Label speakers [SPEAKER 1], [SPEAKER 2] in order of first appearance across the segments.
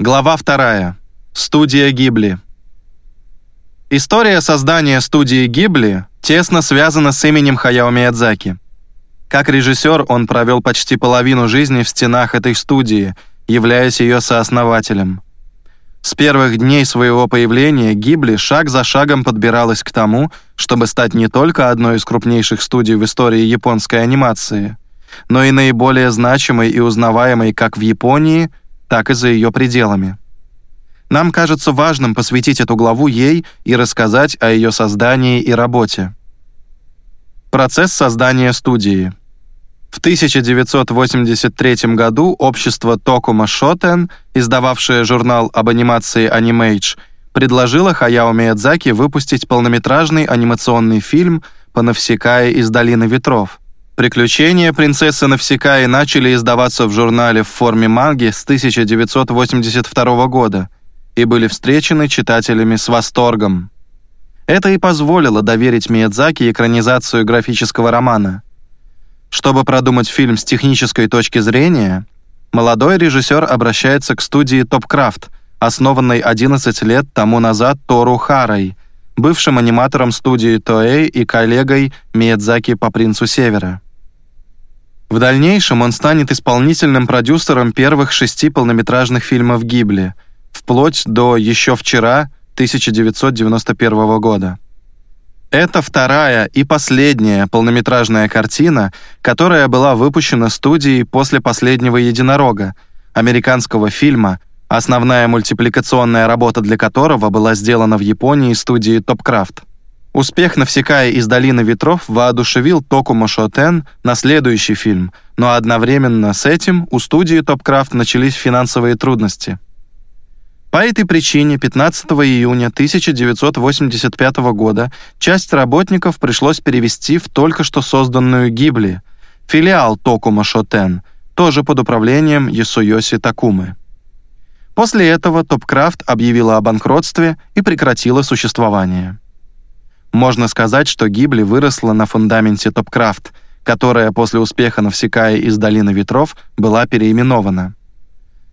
[SPEAKER 1] Глава вторая. Студия Гибли. История создания студии Гибли тесно связана с именем Хаяо Миядзаки. Как режиссер он провел почти половину жизни в стенах этой студии, являясь ее сооснователем. С первых дней своего появления Гибли шаг за шагом подбиралась к тому, чтобы стать не только одной из крупнейших студий в истории японской анимации, но и наиболее значимой и узнаваемой как в Японии, так и за ее пределами. Нам кажется важным посвятить эту главу ей и рассказать о ее создании и работе. Процесс создания студии. В 1983 году общество Токума Шотен, издававшее журнал об анимации Animage, предложило Хаяо Миядзаки выпустить полнометражный анимационный фильм по Навсекае из Долины ветров. Приключения принцессы Навсекаи начали издаваться в журнале в форме манги с 1982 года и были встречены читателями с восторгом. Это и позволило доверить Миядзаки экранизацию графического романа. Чтобы продумать фильм с технической точки зрения, молодой режиссер обращается к студии Topcraft, основанной 11 лет тому назад Тору Харой, бывшим аниматором студии Toei и коллегой Миядзаки по «Принцу Севера». В дальнейшем он станет исполнительным продюсером первых шести полнометражных фильмов Гибли, вплоть до «Еще вчера» 1991 года. Это вторая и последняя полнометражная картина, которая была выпущена студией после последнего «Единорога», американского фильма, основная мультипликационная работа для которого была сделана в Японии студией Topcraft. Успех «Навсекая из долины ветров» воодушевил Токумо Шотен на следующий фильм, но одновременно с этим у студии Topcraft начались финансовые трудности. По этой причине 15 июня 1985 года часть работников пришлось перевести в только что созданную Гибли, филиал Токумо Шотен, тоже под управлением Ясуёси Такумы. После этого Топкрафт объявила о банкротстве и прекратила существование. Можно сказать, что Гибли выросла на фундаменте Топкрафт, которая после успеха Навсекая из Долины ветров была переименована.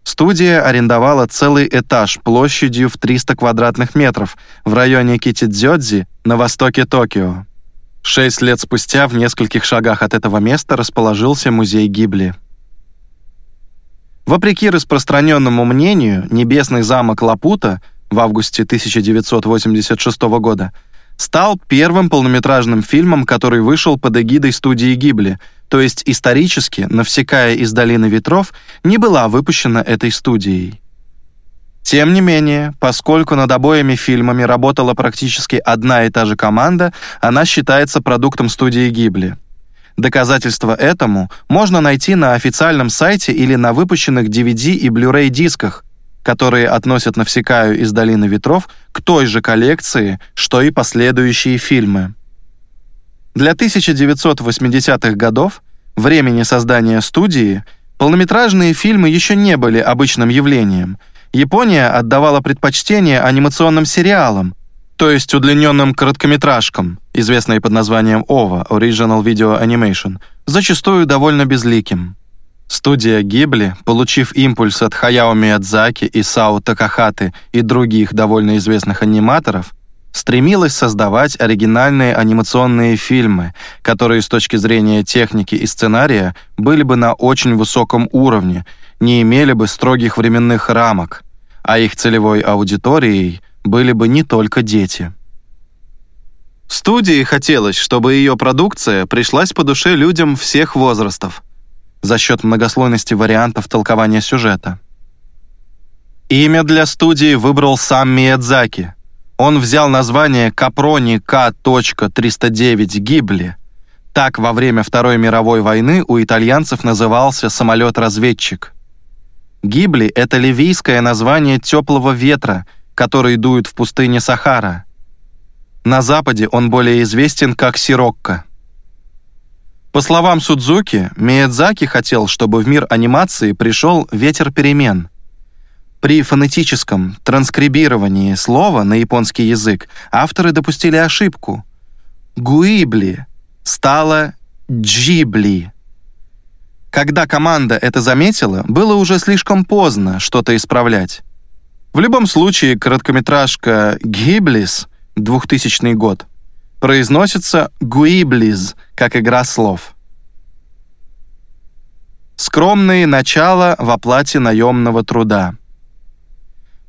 [SPEAKER 1] Студия арендовала целый этаж площадью в 300 квадратных метров в районе Китидзёдзи на востоке Токио. Шесть лет спустя в нескольких шагах от этого места расположился музей Гибли. Вопреки распространенному мнению, небесный замок Лапута в августе 1986 года стал первым полнометражным фильмом, который вышел под эгидой студии Гибли, то есть исторически «Навсекая из долины ветров» не была выпущена этой студией. Тем не менее, поскольку над обоими фильмами работала практически одна и та же команда, она считается продуктом студии Гибли. Доказательства этому можно найти на официальном сайте или на выпущенных DVD и Blu-ray дисках, которые относят Навсекаю из Долины ветров к той же коллекции, что и последующие фильмы. Для 1980-х годов, времени создания студии, полнометражные фильмы еще не были обычным явлением. Япония отдавала предпочтение анимационным сериалам, то есть удлиненным короткометражкам, известные под названием OVA Original Video Animation, зачастую довольно безликим. Студия Гибли, получив импульс от Хаяо Миядзаки Сао Такахаты и других довольно известных аниматоров, стремилась создавать оригинальные анимационные фильмы, которые с точки зрения техники и сценария были бы на очень высоком уровне, не имели бы строгих временных рамок, а их целевой аудиторией были бы не только дети. Студии хотелось, чтобы ее продукция пришлась по душе людям всех возрастов – за счет многослойности вариантов толкования сюжета. Имя для студии выбрал сам Миядзаки. Он взял название Капрони К.309 Гибли. Так во время Второй мировой войны у итальянцев назывался самолет-разведчик. Гибли — это ливийское название теплого ветра, который дует в пустыне Сахара. На Западе он более известен как Сирокко. По словам Судзуки, Миядзаки хотел, чтобы в мир анимации пришел ветер перемен. При фонетическом транскрибировании слова на японский язык авторы допустили ошибку. «Гуибли» стало «джибли». Когда команда это заметила, было уже слишком поздно что-то исправлять. В любом случае, короткометражка «Гиблис» 2000 год произносится «Гуиблиз», как игра слов. Скромные начала в оплате наемного труда.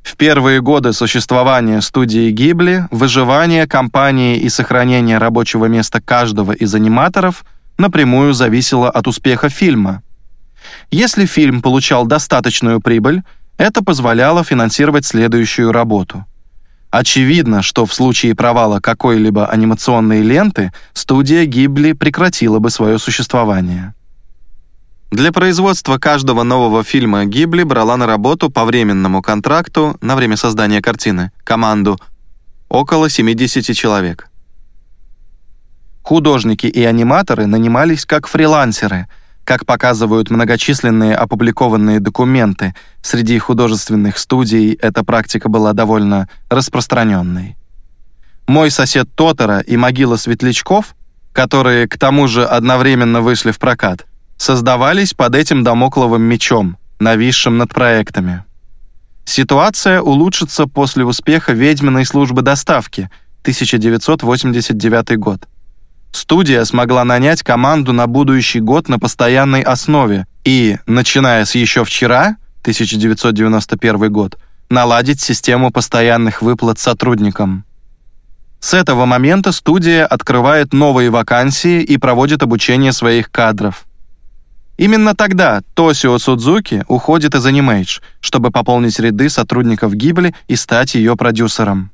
[SPEAKER 1] В первые годы существования студии Гибли выживание компании и сохранение рабочего места каждого из аниматоров напрямую зависело от успеха фильма. Если фильм получал достаточную прибыль, это позволяло финансировать следующую работу. Очевидно, что в случае провала какой-либо анимационной ленты студия Гибли прекратила бы свое существование. Для производства каждого нового фильма Гибли брала на работу по временному контракту на время создания картины команду около 70 человек. Художники и аниматоры нанимались как фрилансеры, как показывают многочисленные опубликованные документы. Среди художественных студий эта практика была довольно распространенной. Мой сосед Тотора и Могила Светлячков, которые к тому же одновременно вышли в прокат, создавались под этим домокловым мечом, нависшим над проектами. Ситуация улучшится после успеха «Ведьминой службы доставки» 1989 год. Студия смогла нанять команду на будущий год на постоянной основе и, начиная с еще вчера, 1991 год, наладить систему постоянных выплат сотрудникам. С этого момента студия открывает новые вакансии и проводит обучение своих кадров. Именно тогда Тосио Судзуки уходит из Animage, чтобы пополнить ряды сотрудников Гибли и стать ее продюсером.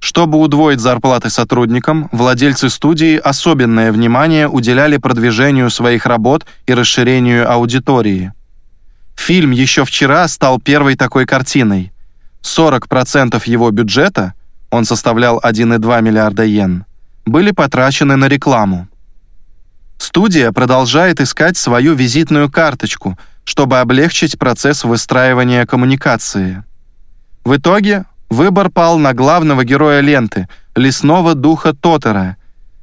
[SPEAKER 1] Чтобы удвоить зарплаты сотрудникам, владельцы студии особенное внимание уделяли продвижению своих работ и расширению аудитории. Фильм еще вчера стал первой такой картиной. 40% его бюджета, он составлял 1,2 миллиарда йен, были потрачены на рекламу. Студия продолжает искать свою визитную карточку, чтобы облегчить процесс выстраивания коммуникации. В итоге выбор пал на главного героя ленты, лесного духа Тотора.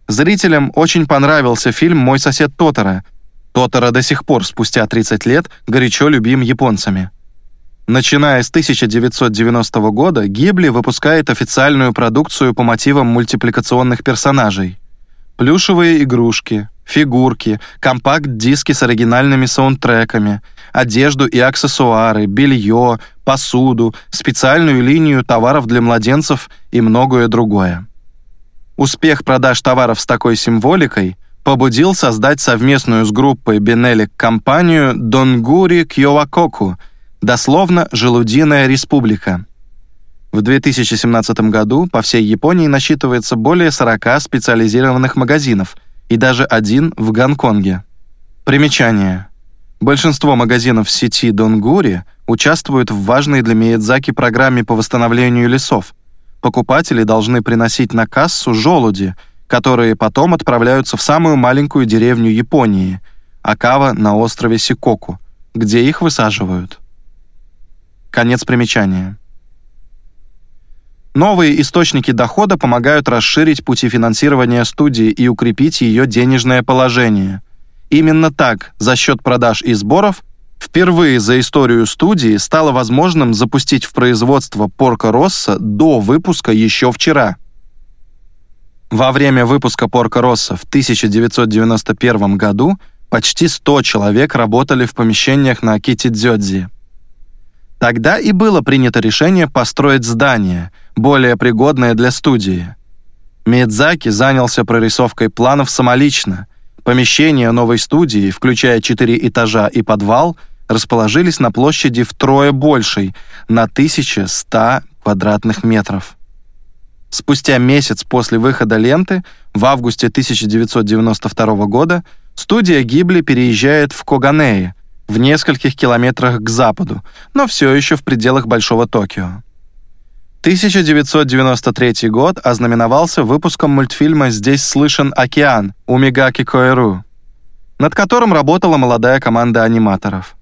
[SPEAKER 1] Зрителям очень понравился фильм «Мой сосед Тотора». Тотора до сих пор, спустя 30 лет, горячо любим японцами. Начиная с 1990 года, Гибли выпускает официальную продукцию по мотивам мультипликационных персонажей. Плюшевые игрушки, фигурки, компакт-диски с оригинальными саундтреками, одежду и аксессуары, белье, посуду, специальную линию товаров для младенцев и многое другое. Успех продаж товаров с такой символикой побудил создать совместную с группой Бенелик компанию Донгури Кьовакоку, дословно «Желудиная республика». В 2017 году по всей Японии насчитывается более 40 специализированных магазинов – и даже один в Гонконге. Примечание. Большинство магазинов сети Донгури участвуют в важной для Миядзаки программе по восстановлению лесов. Покупатели должны приносить на кассу желуди, которые потом отправляются в самую маленькую деревню Японии – Акава на острове Сикоку, где их высаживают. Конец примечания. Новые источники дохода помогают расширить пути финансирования студии и укрепить ее денежное положение. Именно так, за счет продаж и сборов, впервые за историю студии стало возможным запустить в производство Порко Росса до выпуска еще вчера. Во время выпуска Порко Росса в 1991 году почти 100 человек работали в помещениях на Акити Дзёдзи. Тогда и было принято решение построить здание – более пригодное для студии. Мидзаки занялся прорисовкой планов самолично. Помещения новой студии, включая четыре этажа и подвал, расположились на площади втрое большей, на 1100 квадратных метров. Спустя месяц после выхода ленты, в августе 1992 года, студия Гибли переезжает в Коганее, в нескольких километрах к западу, но все еще в пределах Большого Токио. 1993 год ознаменовался выпуском мультфильма «Здесь слышен океан» у Мигаки Коэру, над которым работала молодая команда аниматоров.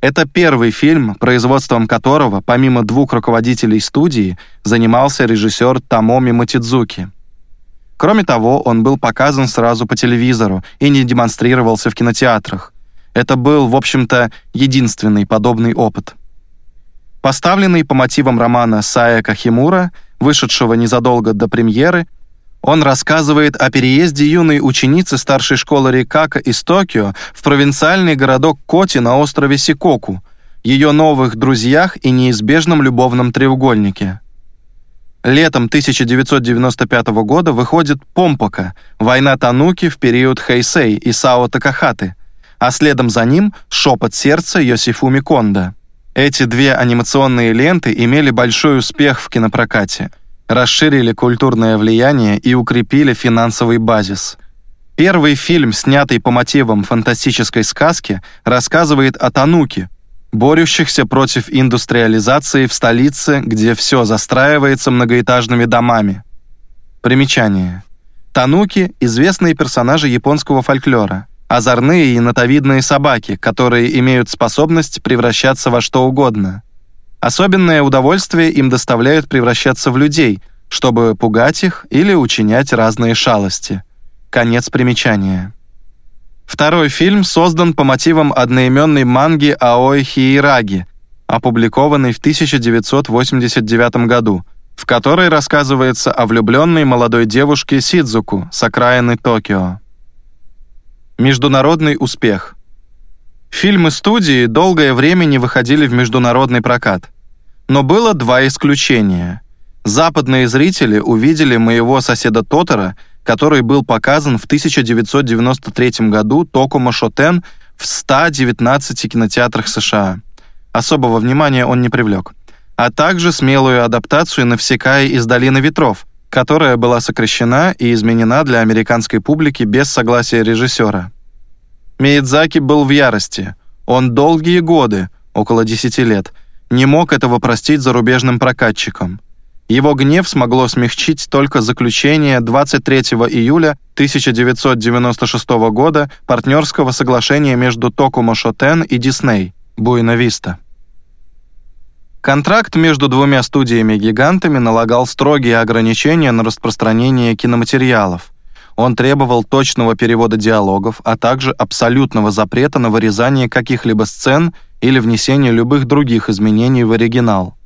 [SPEAKER 1] Это первый фильм, производством которого, помимо двух руководителей студии, занимался режиссер Тамоми Матидзуки. Кроме того, он был показан сразу по телевизору и не демонстрировался в кинотеатрах. Это был, в общем-то, единственный подобный опыт. Поставленный по мотивам романа Сая Кахимура, вышедшего незадолго до премьеры, он рассказывает о переезде юной ученицы старшей школы Рикака из Токио в провинциальный городок Коти на острове Сикоку, ее новых друзьях и неизбежном любовном треугольнике. Летом 1995 года выходит «Помпока. Война Тануки в период Хэйсэй и Сао Такахаты», а следом за ним «Шепот сердца» Йосифуми Кондо. Эти две анимационные ленты имели большой успех в кинопрокате, расширили культурное влияние и укрепили финансовый базис. Первый фильм, снятый по мотивам фантастической сказки, рассказывает о Тануке, борющихся против индустриализации в столице, где все застраивается многоэтажными домами. Примечание. Тануки – известные персонажи японского фольклора, озорные и нотовидные собаки, которые имеют способность превращаться во что угодно. Особенное удовольствие им доставляют превращаться в людей, чтобы пугать их или учинять разные шалости. Конец примечания. Второй фильм создан по мотивам одноименной манги Аой Хиираги, опубликованной в 1989 году, в которой рассказывается о влюбленной молодой девушке Сидзуку с окраины Токио. Международный успех. Фильмы студии долгое время не выходили в международный прокат. Но было два исключения. Западные зрители увидели моего соседа Тотора который был показан в 1993 году Токумо Шотен в 119 кинотеатрах США. Особого внимания он не привлек. А также смелую адаптацию «Навсекая из долины ветров», которая была сокращена и изменена для американской публики без согласия режиссера. Миядзаки был в ярости. Он долгие годы, около 10 лет, не мог этого простить зарубежным прокатчикам. Его гнев смогло смягчить только заключение 23 июля 1996 года партнерского соглашения между Токумо Шотен и Дисней Буэна Виста. Контракт между двумя студиями-гигантами налагал строгие ограничения на распространение киноматериалов. Он требовал точного перевода диалогов, а также абсолютного запрета на вырезание каких-либо сцен или внесение любых других изменений в оригинал.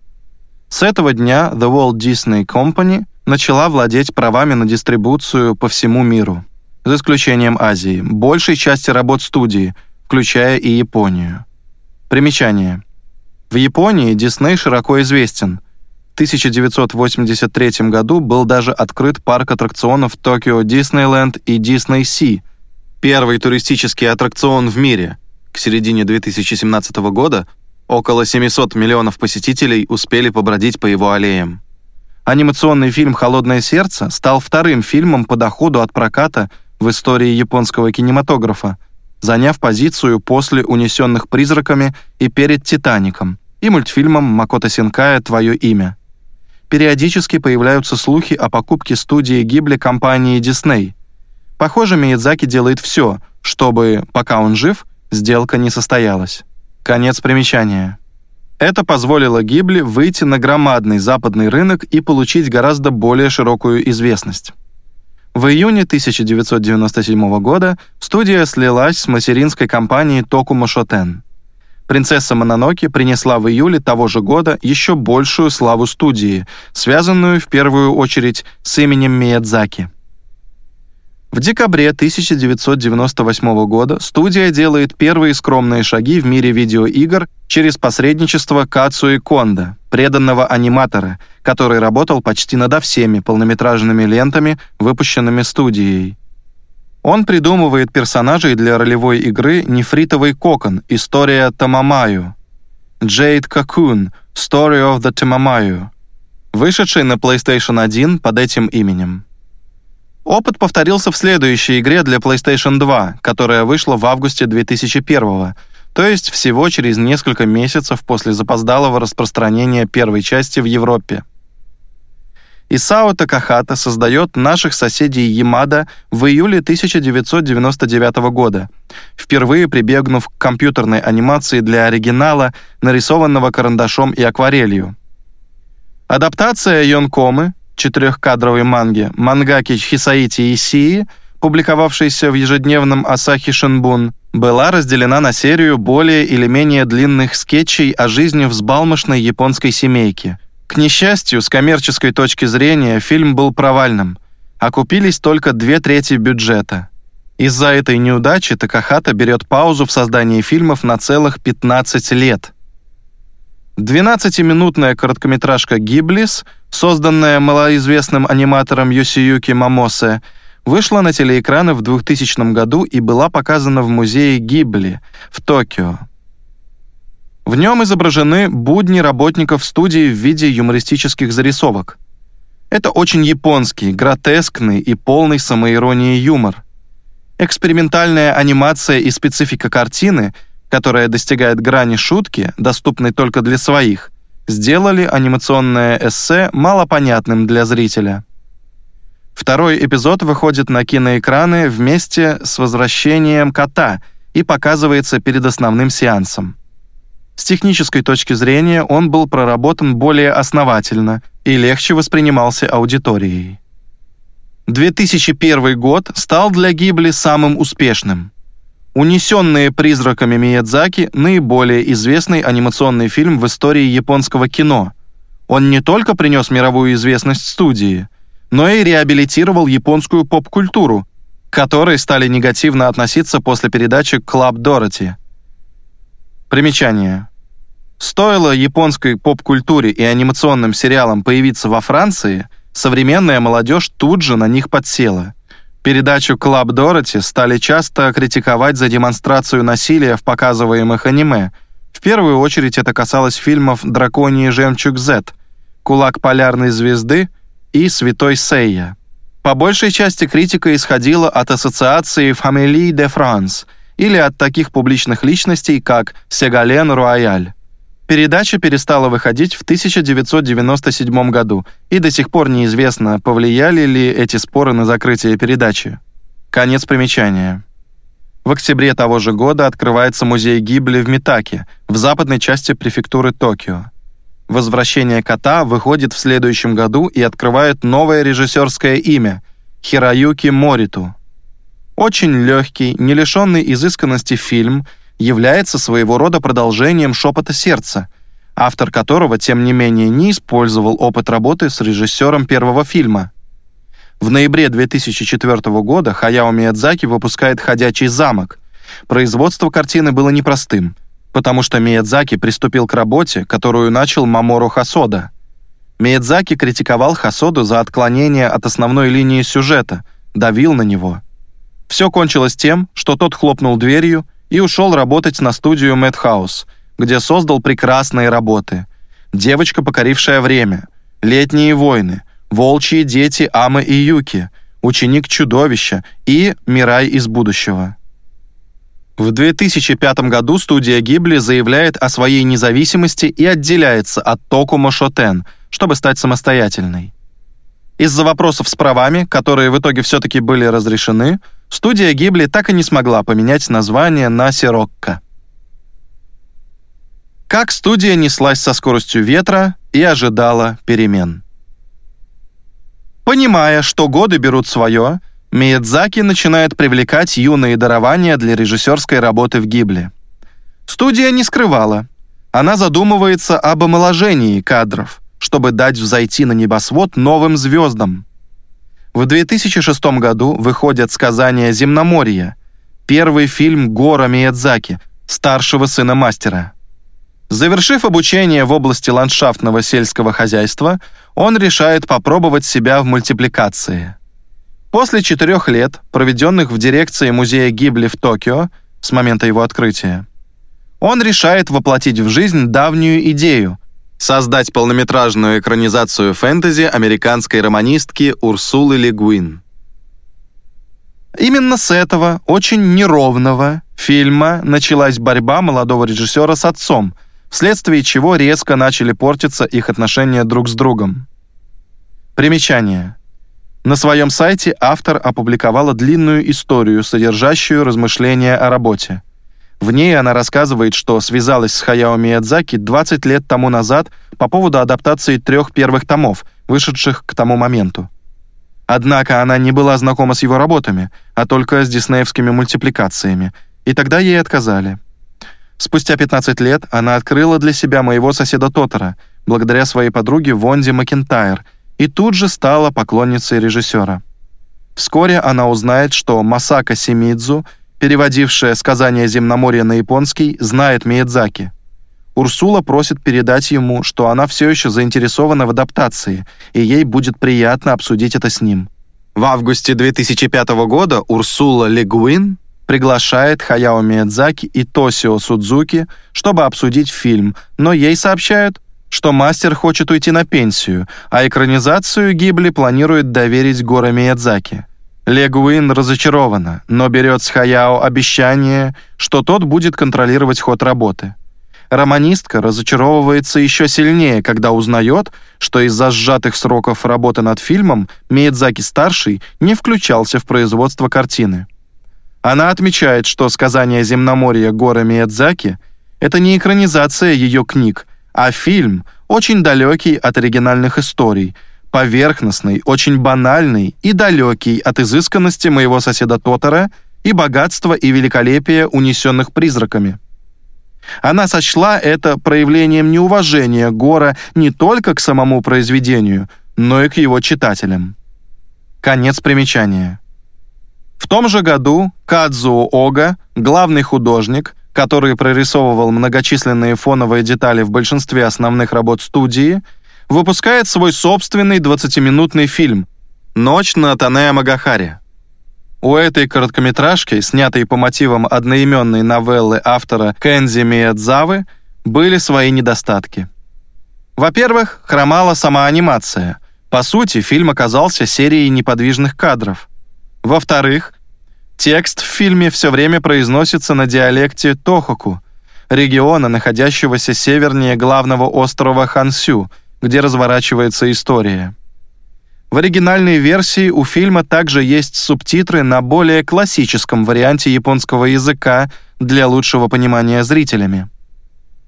[SPEAKER 1] С этого дня The Walt Disney Company начала владеть правами на дистрибуцию по всему миру, за исключением Азии, большей части работ студии, включая и Японию. Примечание. В Японии Дисней широко известен. В 1983 году был даже открыт парк аттракционов Токио Диснейленд и Дисней Си, первый туристический аттракцион в мире. К середине 2017 года Около 700 миллионов посетителей успели побродить по его аллеям. Анимационный фильм «Холодное сердце» стал вторым фильмом по доходу от проката в истории японского кинематографа, заняв позицию после «Унесенных призраками» и перед «Титаником» и мультфильмом Макото Синкая «Твое имя». Периодически появляются слухи о покупке студии Гибли компании Disney. Похоже, Миядзаки делает все, чтобы, пока он жив, сделка не состоялась. Конец примечания. Это позволило Гибли выйти на громадный западный рынок и получить гораздо более широкую известность. В июне 1997 года студия слилась с материнской компанией Токумо Шотен. «Принцесса Мононоке» принесла в июле того же года еще большую славу студии, связанную в первую очередь с именем Миядзаки. В декабре 1998 года студия делает первые скромные шаги в мире видеоигр через посредничество Кацуи Конда, преданного аниматора, который работал почти над всеми полнометражными лентами, выпущенными студией. Он придумывает персонажей для ролевой игры «Нефритовый кокон. История Тамамаю», «Jade Cocoon. Story of the Tamamayu», вышедшей на PlayStation 1 под этим именем. Опыт повторился в следующей игре для PlayStation 2, которая вышла в августе 2001 то есть всего через несколько месяцев после запоздалого распространения первой части в Европе. Исао Такахата создает наших соседей Ямада в июле 1999 года, впервые прибегнув к компьютерной анимации для оригинала, нарисованного карандашом и акварелью. Адаптация Йонкомы четырехкадровой манги мангаки Хисаити Исии, публиковавшейся в ежедневном Асахи Шинбун, была разделена на серию более или менее длинных скетчей о жизни взбалмошной японской семейки. К несчастью, с коммерческой точки зрения фильм был провальным. Окупились только две трети бюджета. Из-за этой неудачи Такахата берет паузу в создании фильмов на целых 15 лет. 12-минутная короткометражка «Гиблис», созданная малоизвестным аниматором Йосиюки Мамосе, вышла на телеэкраны в 2000 году и была показана в музее Гибли в Токио. В нем изображены будни работников студии в виде юмористических зарисовок. Это очень японский, гротескный и полный самоиронии юмор. Экспериментальная анимация и специфика картины, которая достигает грани шутки, доступной только для своих, сделали анимационное эссе малопонятным для зрителя. Второй эпизод выходит на киноэкраны вместе с возвращением кота и показывается перед основным сеансом. С технической точки зрения он был проработан более основательно и легче воспринимался аудиторией. 2001 год стал для Гибли самым успешным. «Унесенные призраками Миядзаки» — наиболее известный анимационный фильм в истории японского кино. Он не только принес мировую известность студии, но и реабилитировал японскую поп-культуру, которой стали негативно относиться после передачи «Клаб Дороти». Примечание. Стоило японской поп-культуре и анимационным сериалам появиться во Франции, современная молодежь тут же на них подсела. Передачу «Клаб Дороти» стали часто критиковать за демонстрацию насилия в показываемых аниме. В первую очередь это касалось фильмов «Драконий жемчуг Z», «Кулак полярной звезды» и «Святой Сейя». По большей части критика исходила от ассоциации «Famille de France», или от таких публичных личностей, как Сегален Руаяль. Передача перестала выходить в 1997 году, и до сих пор неизвестно, повлияли ли эти споры на закрытие передачи. Конец примечания. В октябре того же года открывается музей Гибли в Митаке, в западной части префектуры Токио. «Возвращение кота» выходит в следующем году и открывает новое режиссерское имя — Хироюки Мориту. Очень легкий, не лишенный изысканности фильм является своего рода продолжением «Шепота сердца», автор которого, тем не менее, не использовал опыт работы с режиссером первого фильма. В ноябре 2004 года Хаяо Миядзаки выпускает «Ходячий замок». Производство картины было непростым, потому что Миядзаки приступил к работе, которую начал Мамору Хасода. Миядзаки критиковал Хасоду за отклонение от основной линии сюжета, давил на него – все кончилось тем, что тот хлопнул дверью и ушел работать на студию Мэтхаус, где создал прекрасные работы. «Девочка, покорившая время», «Летние войны», «Волчьи дети Амы и Юки», «Ученик чудовища» и «Мирай из будущего». В 2005 году студия Гибли заявляет о своей независимости и отделяется от Токумо Шотен, чтобы стать самостоятельной. Из-за вопросов с правами, которые в итоге все-таки были разрешены, студия Гибли так и не смогла поменять название на Сирокко. Как студия неслась со скоростью ветра и ожидала перемен. Понимая, что годы берут свое, Миядзаки начинает привлекать юные дарования для режиссерской работы в Гибли. Студия не скрывала. Она задумывается об омоложении кадров, чтобы дать взойти на небосвод новым звездам. В 2006 году выходит сказание «Земноморье», первый фильм Гора Миядзаки, старшего сына мастера. Завершив обучение в области ландшафтного сельского хозяйства, он решает попробовать себя в мультипликации. После четырех лет, проведенных в дирекции музея Гибли в Токио, с момента его открытия, он решает воплотить в жизнь давнюю идею, создать полнометражную экранизацию фэнтези американской романистки Урсулы Легуин. Именно с этого очень неровного фильма началась борьба молодого режиссера с отцом, вследствие чего резко начали портиться их отношения друг с другом. Примечание. На своем сайте автор опубликовала длинную историю, содержащую размышления о работе. В ней она рассказывает, что связалась с Хаяо Миядзаки 20 лет тому назад по поводу адаптации трех первых томов, вышедших к тому моменту. Однако она не была знакома с его работами, а только с диснеевскими мультипликациями, И тогда ей отказали. Спустя 15 лет она открыла для себя моего соседа Тотора, благодаря своей подруге Вонди Макентайр, и тут же стала поклонницей режиссера. Вскоре она узнает, что Масака Симидзу, переводившая сказания земноморья на японский, знает Миядзаки. Урсула просит передать ему, что она все еще заинтересована в адаптации, и ей будет приятно обсудить это с ним. В августе 2005 года Урсула Легуин приглашает Хаяо Миядзаки и Тосио Судзуки, чтобы обсудить фильм, но ей сообщают, что мастер хочет уйти на пенсию, а экранизацию Гибли планирует доверить Гора Миядзаки. Легуин разочарована, но берет с Хаяо обещание, что тот будет контролировать ход работы. Романистка разочаровывается еще сильнее, когда узнает, что из-за сжатых сроков работы над фильмом Миядзаки-старший не включался в производство картины. Она отмечает, что сказание «Земноморье» Гора Миядзаки — это не экранизация ее книг, а фильм, очень далекий от оригинальных историй, поверхностный, очень банальный и далекий от изысканности моего соседа Тотора и богатства и великолепия, унесенных призраками. Она сочла это проявлением неуважения Гора не только к самому произведению, но и к его читателям. Конец примечания. В том же году Кадзуо Ога, главный художник, который прорисовывал многочисленные фоновые детали в большинстве основных работ студии, выпускает свой собственный 20-минутный фильм «Ночь на Танея Магахаре». У этой короткометражки, снятой по мотивам одноименной новеллы автора Кэнзи Миядзавы, были свои недостатки. Во-первых, хромала сама анимация. По сути, фильм оказался серией неподвижных кадров. Во-вторых, текст в фильме все время произносится на диалекте Тохоку, региона, находящегося севернее главного острова Хансю, где разворачивается история. В оригинальной версии у фильма также есть субтитры на более классическом варианте японского языка для лучшего понимания зрителями.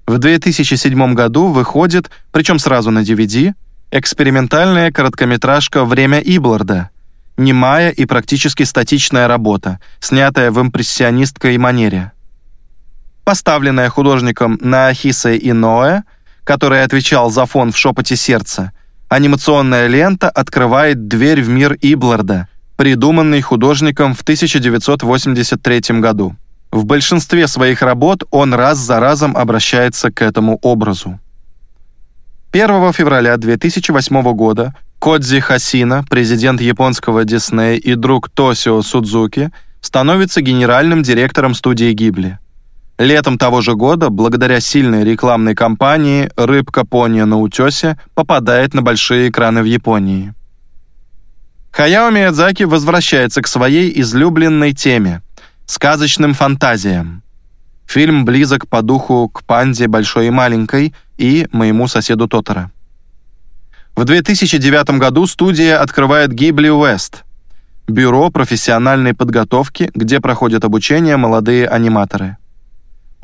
[SPEAKER 1] В 2007 году выходит, причем сразу на DVD, экспериментальная короткометражка «Время Ибларда», немая и практически статичная работа, снятая в импрессионистской манере. Поставленная художником Наахисе Иноэ, который отвечал за фон в «Шепоте сердца», анимационная лента открывает дверь в мир Ибларда, придуманный художником в 1983 году. В большинстве своих работ он раз за разом обращается к этому образу. 1 февраля 2008 года Кодзи Хасина, президент японского Дисней и друг Тосио Судзуки, становится генеральным директором студии Гибли. Летом того же года, благодаря сильной рекламной кампании, рыбка Пония на утесе попадает на большие экраны в Японии. Хаяо Миядзаки возвращается к своей излюбленной теме — сказочным фантазиям. Фильм близок по духу к «Панде большой и маленькой» и «Моему соседу Тотора». В 2009 году студия открывает Ghibli West — бюро профессиональной подготовки, где проходят обучение молодые аниматоры.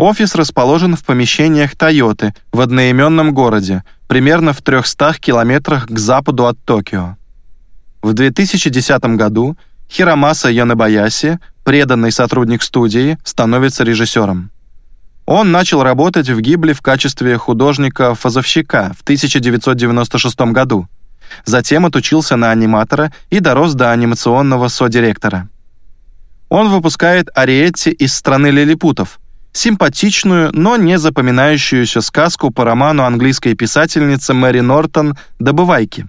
[SPEAKER 1] Офис расположен в помещениях Toyota в одноименном городе, примерно в 300 километрах к западу от Токио. В 2010 году Хиромаса Йонебаяси, преданный сотрудник студии, становится режиссером. Он начал работать в Гибли в качестве художника-фазовщика в 1996 году. Затем отучился на аниматора и дорос до анимационного содиректора. Он выпускает Ариетти из страны лилипутов, симпатичную, но не запоминающуюся сказку по роману английской писательницы Мэри Нортон «Добывайки».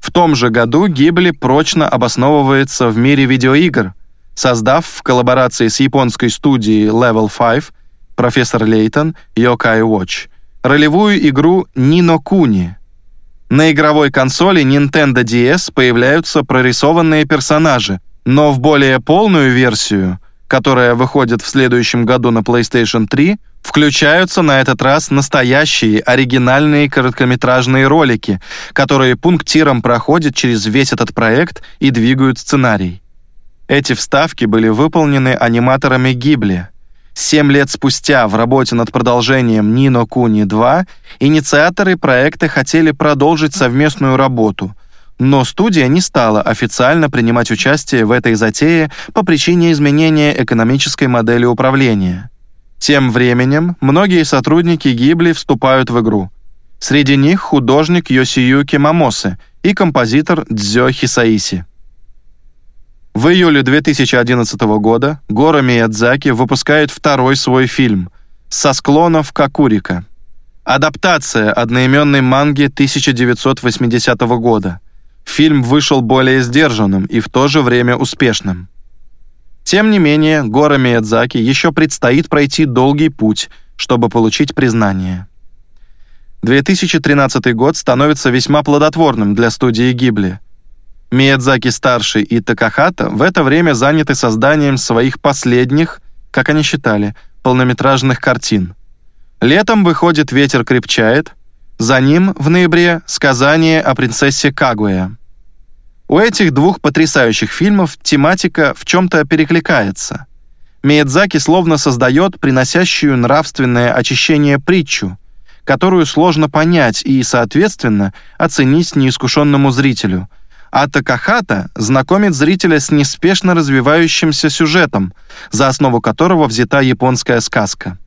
[SPEAKER 1] В том же году Гибли прочно обосновывается в мире видеоигр, создав в коллаборации с японской студией Level 5 профессор Лейтон Yokai Watch ролевую игру Нино Куни. На игровой консоли Nintendo DS появляются прорисованные персонажи, но в более полную версию – которая выходит в следующем году на PlayStation 3, включаются на этот раз настоящие оригинальные короткометражные ролики, которые пунктиром проходят через весь этот проект и двигают сценарий. Эти вставки были выполнены аниматорами Гибли. Семь лет спустя в работе над продолжением Нино Куни 2 инициаторы проекта хотели продолжить совместную работу, но студия не стала официально принимать участие в этой затее по причине изменения экономической модели управления. Тем временем многие сотрудники Гибли вступают в игру. Среди них художник Йосиюки Мамосе и композитор Дзё Хисаиси. В июле 2011 года Гора Миядзаки выпускает второй свой фильм «Со склонов Какурика». Адаптация одноименной манги 1980 года. Фильм вышел более сдержанным и в то же время успешным. Тем не менее, Гора Миядзаки еще предстоит пройти долгий путь, чтобы получить признание. 2013 год становится весьма плодотворным для студии Гибли – Миядзаки-старший и Такахата в это время заняты созданием своих последних, как они считали, полнометражных картин. Летом выходит «Ветер крепчает», за ним, в ноябре, «Сказание о принцессе Кагуя». У этих двух потрясающих фильмов тематика в чем-то перекликается. Миядзаки словно создает приносящую нравственное очищение притчу, которую сложно понять и, соответственно, оценить неискушенному зрителю – а Такахата знакомит зрителя с неспешно развивающимся сюжетом, за основу которого взята японская сказка.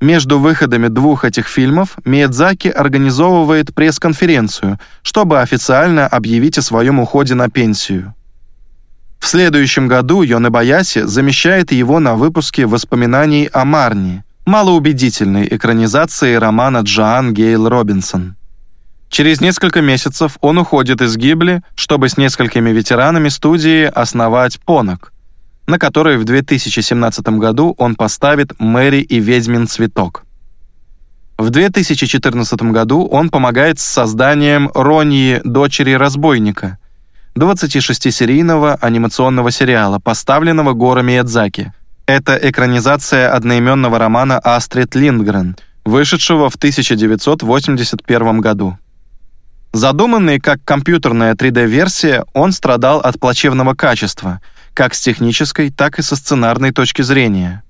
[SPEAKER 1] Между выходами двух этих фильмов Миядзаки организовывает пресс-конференцию, чтобы официально объявить о своем уходе на пенсию. В следующем году Йоне Баяси замещает его на выпуске воспоминаний о Марни, малоубедительной экранизации романа Джоан Гейл Робинсон. Через несколько месяцев он уходит из Гибли, чтобы с несколькими ветеранами студии основать Понок, на которой в 2017 году он поставит «Мэри и ведьмин цветок». В 2014 году он помогает с созданием Роньи, дочери разбойника, 26-серийного анимационного сериала, поставленного горами Миядзаки. Это экранизация одноименного романа Астрид Линдгрен, вышедшего в 1981 году. Задуманный как компьютерная 3D-версия, он страдал от плачевного качества, как с технической, так и со сценарной точки зрения.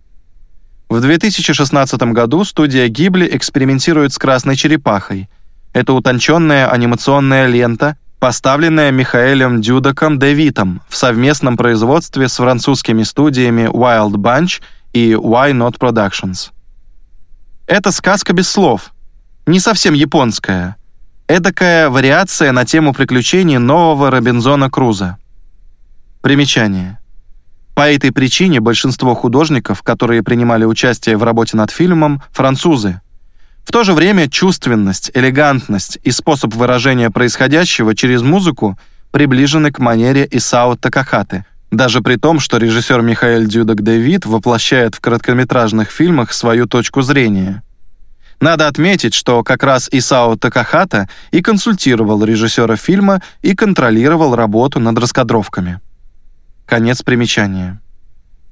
[SPEAKER 1] В 2016 году студия Ghibli экспериментирует с «Красной черепахой». Это утонченная анимационная лента, поставленная Михаэлем Дюдаком Девитом в совместном производстве с французскими студиями Wild Bunch и Why Not Productions. Это сказка без слов, не совсем японская — Эдакая вариация на тему приключений нового Робинзона Круза. Примечание. По этой причине большинство художников, которые принимали участие в работе над фильмом, французы. В то же время чувственность, элегантность и способ выражения происходящего через музыку приближены к манере Исао Такахаты, даже при том, что режиссер Михаил Дюдок-Дэвид воплощает в короткометражных фильмах свою точку зрения. Надо отметить, что как раз Исао Такахата и консультировал режиссера фильма и контролировал работу над раскадровками. Конец примечания.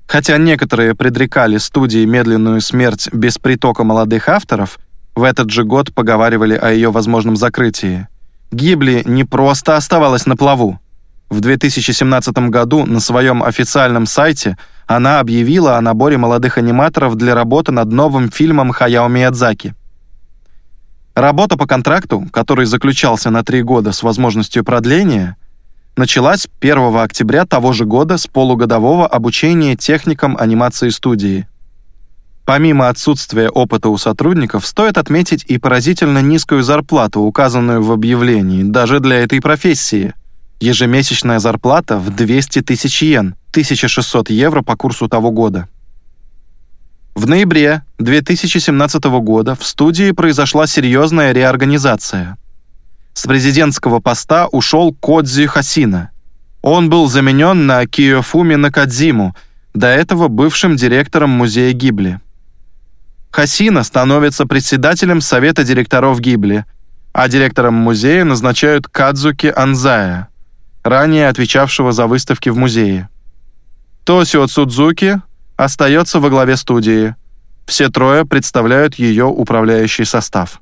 [SPEAKER 1] Хотя некоторые предрекали студии медленную смерть без притока молодых авторов, в этот же год поговаривали о ее возможном закрытии. Гибли не просто оставалась на плаву. В 2017 году на своем официальном сайте – она объявила о наборе молодых аниматоров для работы над новым фильмом Хаяо Миядзаки. Работа по контракту, который заключался на три года с возможностью продления, началась 1 октября того же года с полугодового обучения техникам анимации студии. Помимо отсутствия опыта у сотрудников, стоит отметить и поразительно низкую зарплату, указанную в объявлении, даже для этой профессии – Ежемесячная зарплата в 200 тысяч йен, 1600 евро по курсу того года. В ноябре 2017 года в студии произошла серьезная реорганизация. С президентского поста ушел Кодзи Хасина. Он был заменен на Киофуми Накадзиму, до этого бывшим директором музея Гибли. Хасина становится председателем совета директоров Гибли, а директором музея назначают Кадзуки Анзая ранее отвечавшего за выставки в музее. Тосио Цудзуки остается во главе студии. Все трое представляют ее управляющий состав.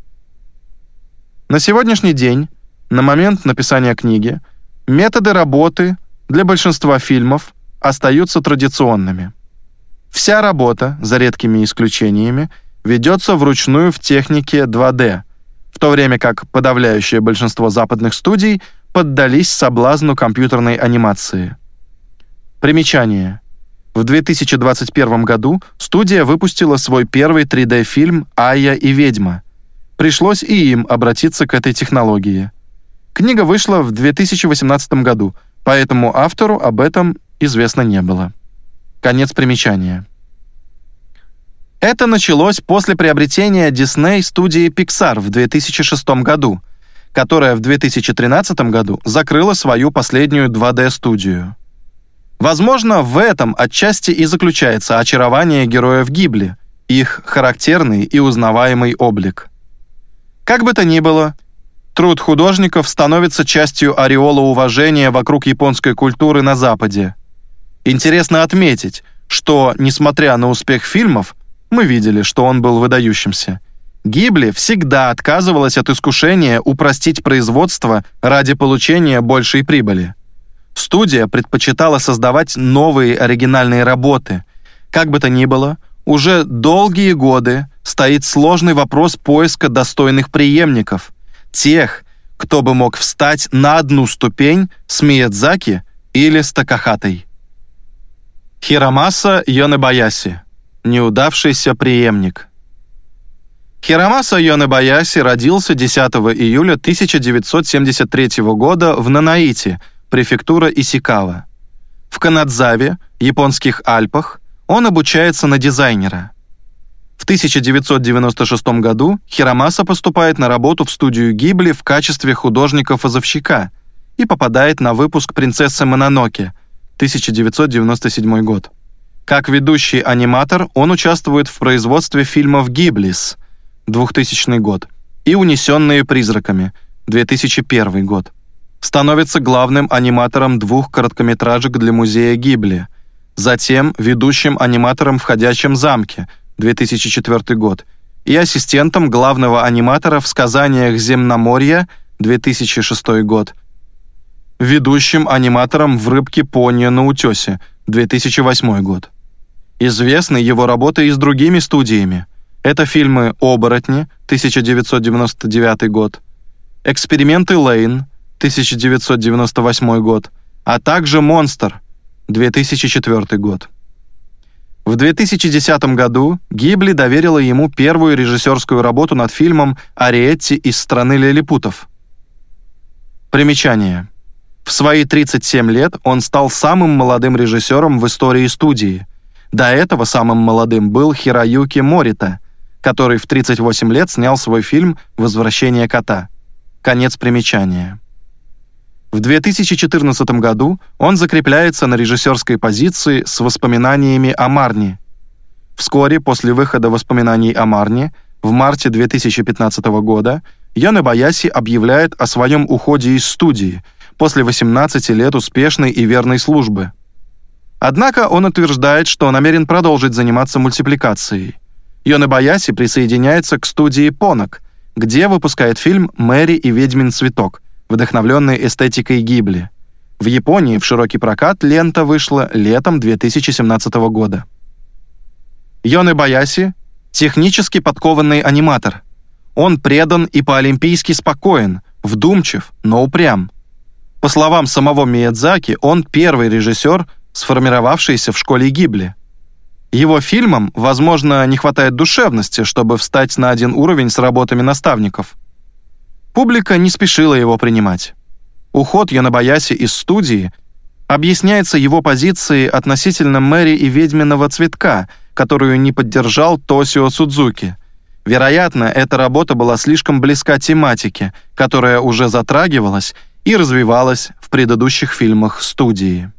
[SPEAKER 1] На сегодняшний день, на момент написания книги, методы работы для большинства фильмов остаются традиционными. Вся работа, за редкими исключениями, ведется вручную в технике 2D, в то время как подавляющее большинство западных студий поддались соблазну компьютерной анимации. Примечание. В 2021 году студия выпустила свой первый 3D-фильм «Айя и ведьма». Пришлось и им обратиться к этой технологии. Книга вышла в 2018 году, поэтому автору об этом известно не было. Конец примечания. Это началось после приобретения Disney студии Pixar в 2006 году, которая в 2013 году закрыла свою последнюю 2D-студию. Возможно, в этом отчасти и заключается очарование героев Гибли, их характерный и узнаваемый облик. Как бы то ни было, труд художников становится частью ореола уважения вокруг японской культуры на Западе. Интересно отметить, что, несмотря на успех фильмов, мы видели, что он был выдающимся. Гибли всегда отказывалась от искушения упростить производство ради получения большей прибыли. Студия предпочитала создавать новые оригинальные работы. Как бы то ни было, уже долгие годы стоит сложный вопрос поиска достойных преемников, тех, кто бы мог встать на одну ступень с Миядзаки или с Такахатой. Хиромаса Йонебаяси. Неудавшийся преемник. Хиромаса Йонебаяси родился 10 июля 1973 года в Нанаите – префектура Исикава. В Канадзаве, японских Альпах, он обучается на дизайнера. В 1996 году Хиромаса поступает на работу в студию Гибли в качестве художника-фазовщика и попадает на выпуск «Принцессы Мононоке» 1997 год. Как ведущий аниматор он участвует в производстве фильмов «Гиблис» 2000 год и «Унесенные призраками» 2001 год становится главным аниматором двух короткометражек для музея Гибли, затем ведущим аниматором в «Ходячем замке» 2004 год и ассистентом главного аниматора в «Сказаниях Земноморья» 2006 год, ведущим аниматором в «Рыбке пони на утесе» 2008 год. Известны его работы и с другими студиями. Это фильмы «Оборотни» 1999 год, «Эксперименты Лейн» 1998 год, а также «Монстр» 2004 год. В 2010 году Гибли доверила ему первую режиссерскую работу над фильмом «Ариетти из страны лилипутов». Примечание. В свои 37 лет он стал самым молодым режиссером в истории студии. До этого самым молодым был Хироюки Морита, который в 38 лет снял свой фильм «Возвращение кота». Конец примечания. В 2014 году он закрепляется на режиссерской позиции с воспоминаниями о Марне. Вскоре после выхода воспоминаний о Марне в марте 2015 года Яна Баяси объявляет о своем уходе из студии после 18 лет успешной и верной службы. Однако он утверждает, что намерен продолжить заниматься мультипликацией. Йона Баяси присоединяется к студии Понок, где выпускает фильм «Мэри и ведьмин цветок», вдохновленный эстетикой Гибли. В Японии в широкий прокат лента вышла летом 2017 года. Йоне Баяси — технически подкованный аниматор. Он предан и по-олимпийски спокоен, вдумчив, но упрям. По словам самого Миядзаки, он первый режиссер, сформировавшийся в школе Гибли. Его фильмам, возможно, не хватает душевности, чтобы встать на один уровень с работами наставников. Публика не спешила его принимать. Уход Янабаяси из студии объясняется его позицией относительно Мэри и ведьминого цветка, которую не поддержал Тосио Судзуки. Вероятно, эта работа была слишком близка тематике, которая уже затрагивалась и развивалась в предыдущих фильмах студии.